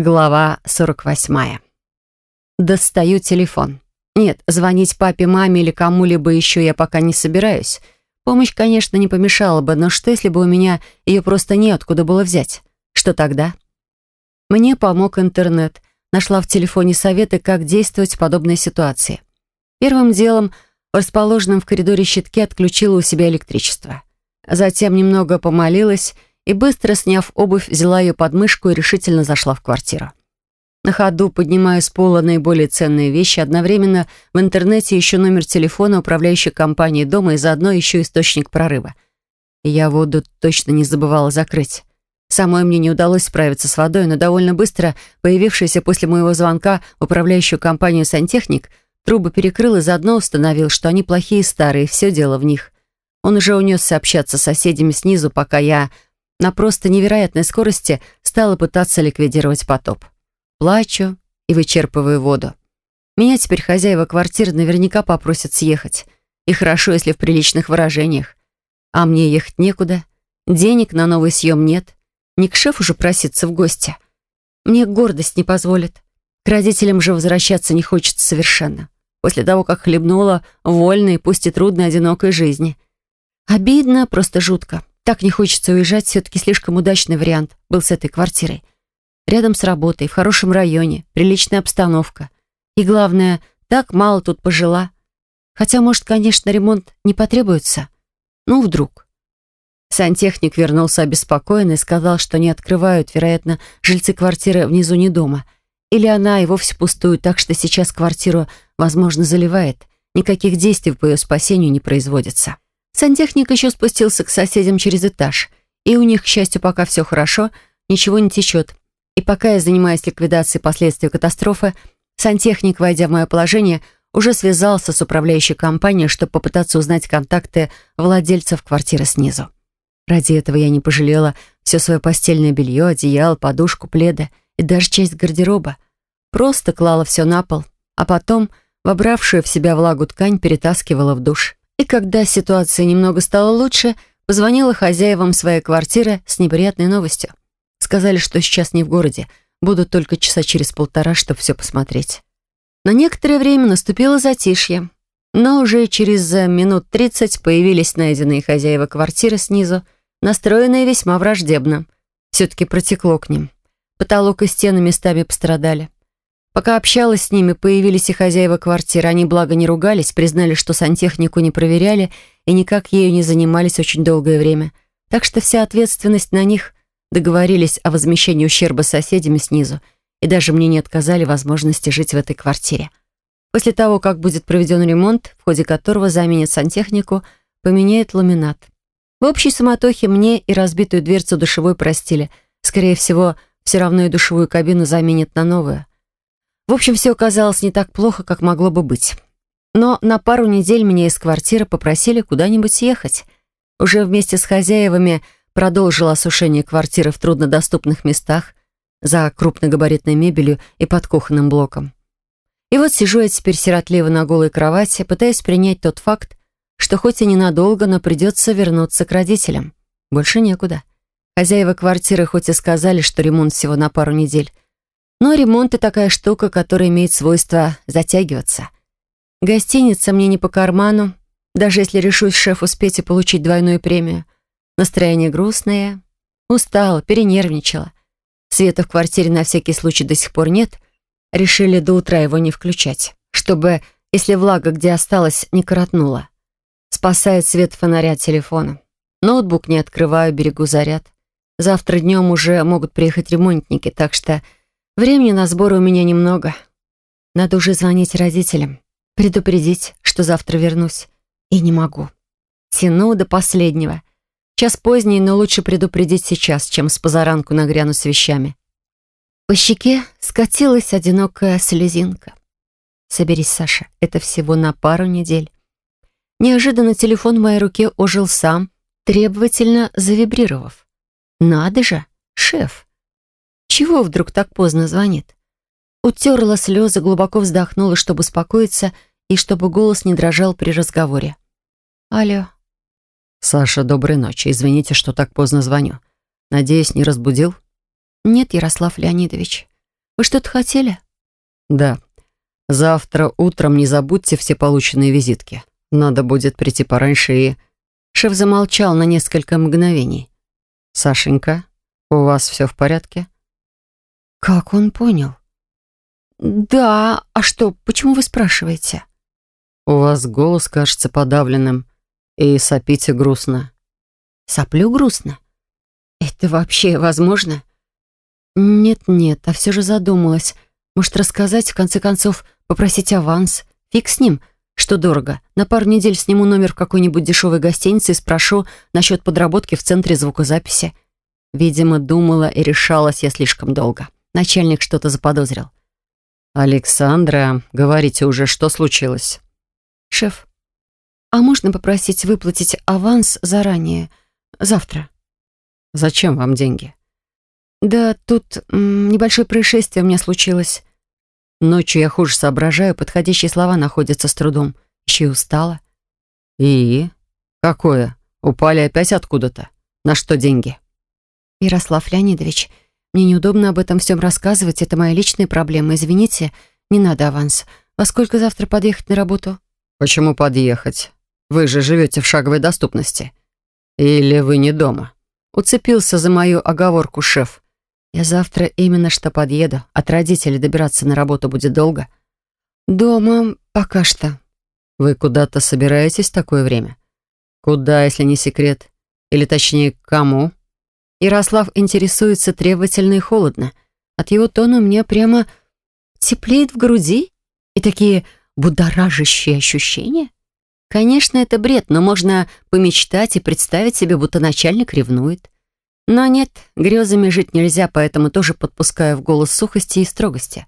Глава 48. Достаю телефон. Нет, звонить папе, маме или кому-либо еще я пока не собираюсь. Помощь, конечно, не помешала бы, но что, если бы у меня ее просто неоткуда было взять? Что тогда? Мне помог интернет. Нашла в телефоне советы, как действовать в подобной ситуации. Первым делом в расположенном в коридоре щитке отключила у себя электричество. Затем немного помолилась и, быстро сняв обувь, взяла ее под мышку и решительно зашла в квартиру. На ходу, поднимая с пола наиболее ценные вещи, одновременно в интернете еще номер телефона управляющей компании дома и заодно еще источник прорыва. Я воду точно не забывала закрыть. Самой мне не удалось справиться с водой, но довольно быстро появившийся после моего звонка в управляющую компанию сантехник трубы перекрыл и заодно установил, что они плохие старые, все дело в них. Он уже унесся общаться с соседями снизу, пока я на просто невероятной скорости стала пытаться ликвидировать потоп. Плачу и вычерпываю воду. Меня теперь хозяева квартиры наверняка попросят съехать. И хорошо, если в приличных выражениях. А мне ехать некуда. Денег на новый съем нет. Не к шефу же проситься в гости. Мне гордость не позволит. К родителям же возвращаться не хочется совершенно. После того, как хлебнула вольной, пусть и трудной, одинокой жизни. Обидно, просто жутко. Так не хочется уезжать, все-таки слишком удачный вариант был с этой квартирой. Рядом с работой, в хорошем районе, приличная обстановка. И главное, так мало тут пожила. Хотя, может, конечно, ремонт не потребуется. Ну, вдруг. Сантехник вернулся обеспокоенный и сказал, что не открывают, вероятно, жильцы квартиры внизу не дома. Или она и вовсе пустует, так что сейчас квартиру, возможно, заливает. Никаких действий по ее спасению не производится. Сантехник еще спустился к соседям через этаж. И у них, к счастью, пока все хорошо, ничего не течет. И пока я занимаюсь ликвидацией последствий катастрофы, сантехник, войдя в мое положение, уже связался с управляющей компанией, чтобы попытаться узнать контакты владельцев квартиры снизу. Ради этого я не пожалела все свое постельное белье, одеяло, подушку, пледа и даже часть гардероба. Просто клала все на пол, а потом, вобравшую в себя влагу ткань, перетаскивала в душ. И когда ситуация немного стала лучше, позвонила хозяевам своей квартиры с неприятной новостью. Сказали, что сейчас не в городе. Будут только часа через полтора, чтобы все посмотреть. На некоторое время наступило затишье. Но уже через минут тридцать появились найденные хозяева квартиры снизу, настроенные весьма враждебно. Все-таки протекло к ним. Потолок и стены местами пострадали. Пока общалась с ними, появились и хозяева квартиры. Они, благо, не ругались, признали, что сантехнику не проверяли и никак ею не занимались очень долгое время. Так что вся ответственность на них. Договорились о возмещении ущерба соседями снизу, и даже мне не отказали возможности жить в этой квартире. После того, как будет проведен ремонт, в ходе которого заменят сантехнику, поменяют ламинат. В общей суматохе мне и разбитую дверцу душевой простили. Скорее всего, все равно и душевую кабину заменят на новую. В общем, все оказалось не так плохо, как могло бы быть. Но на пару недель меня из квартиры попросили куда-нибудь съехать. Уже вместе с хозяевами – продолжил осушение квартиры в труднодоступных местах, за крупногабаритной мебелью и под кухонным блоком. И вот сижу я теперь сиротливо на голой кровати, пытаясь принять тот факт, что хоть и ненадолго, но придется вернуться к родителям. Больше некуда. Хозяева квартиры хоть и сказали, что ремонт всего на пару недель, но ремонт — и такая штука, которая имеет свойство затягиваться. Гостиница мне не по карману, даже если решусь шеф успеть и получить двойную премию — Настроение грустное. Устала, перенервничала. Света в квартире на всякий случай до сих пор нет. Решили до утра его не включать, чтобы, если влага где осталась, не коротнула. Спасает свет фонаря телефона. Ноутбук не открываю, берегу заряд. Завтра днем уже могут приехать ремонтники, так что времени на сборы у меня немного. Надо уже звонить родителям, предупредить, что завтра вернусь. И не могу. Тяну до последнего. Час поздний, но лучше предупредить сейчас, чем с позаранку нагряну с вещами. По щеке скатилась одинокая слезинка. «Соберись, Саша, это всего на пару недель». Неожиданно телефон в моей руке ожил сам, требовательно завибрировав. «Надо же, шеф! Чего вдруг так поздно звонит?» Утерла слезы, глубоко вздохнула, чтобы успокоиться и чтобы голос не дрожал при разговоре. «Алло, «Саша, доброй ночи. Извините, что так поздно звоню. Надеюсь, не разбудил?» «Нет, Ярослав Леонидович. Вы что-то хотели?» «Да. Завтра утром не забудьте все полученные визитки. Надо будет прийти пораньше и...» Шеф замолчал на несколько мгновений. «Сашенька, у вас все в порядке?» «Как он понял?» «Да, а что, почему вы спрашиваете?» «У вас голос кажется подавленным, и сопите грустно». «Соплю грустно? Это вообще возможно?» «Нет-нет, а все же задумалась. Может, рассказать, в конце концов, попросить аванс? Фиг с ним, что дорого. На пару недель сниму номер в какой-нибудь дешевой гостинице и спрошу насчет подработки в центре звукозаписи». Видимо, думала и решалась я слишком долго. Начальник что-то заподозрил. «Александра, говорите уже, что случилось?» «Шеф, а можно попросить выплатить аванс заранее, завтра?» «Зачем вам деньги?» «Да тут небольшое происшествие у меня случилось. Ночью я хуже соображаю, подходящие слова находятся с трудом. Еще и устала». «И? Какое? Упали опять откуда-то? На что деньги?» «Ярослав Леонидович, мне неудобно об этом всем рассказывать, это моя личная проблема. Извините, не надо аванс. Во сколько завтра подъехать на работу?» «Почему подъехать? Вы же живете в шаговой доступности. Или вы не дома?» Уцепился за мою оговорку шеф. «Я завтра именно что подъеду. От родителей добираться на работу будет долго». «Дома пока что». «Вы куда-то собираетесь в такое время? Куда, если не секрет? Или точнее, к кому?» Ярослав интересуется требовательно и холодно. От его тона мне прямо теплеет в груди и такие будоражащие ощущения. Конечно, это бред, но можно помечтать и представить себе, будто начальник ревнует. Но нет, грезами жить нельзя, поэтому тоже подпускаю в голос сухости и строгости.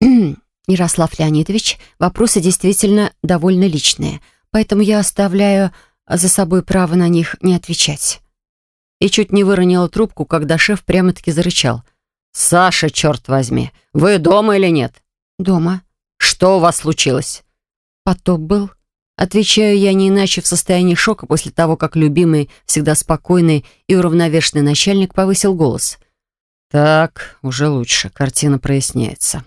Ярослав Леонидович, вопросы действительно довольно личные, поэтому я оставляю за собой право на них не отвечать и чуть не выронила трубку, когда шеф прямо-таки зарычал. «Саша, черт возьми, вы дома или нет?» «Дома». «Что у вас случилось?» «Потоп был». Отвечаю я не иначе в состоянии шока после того, как любимый, всегда спокойный и уравновешенный начальник повысил голос. «Так, уже лучше, картина проясняется».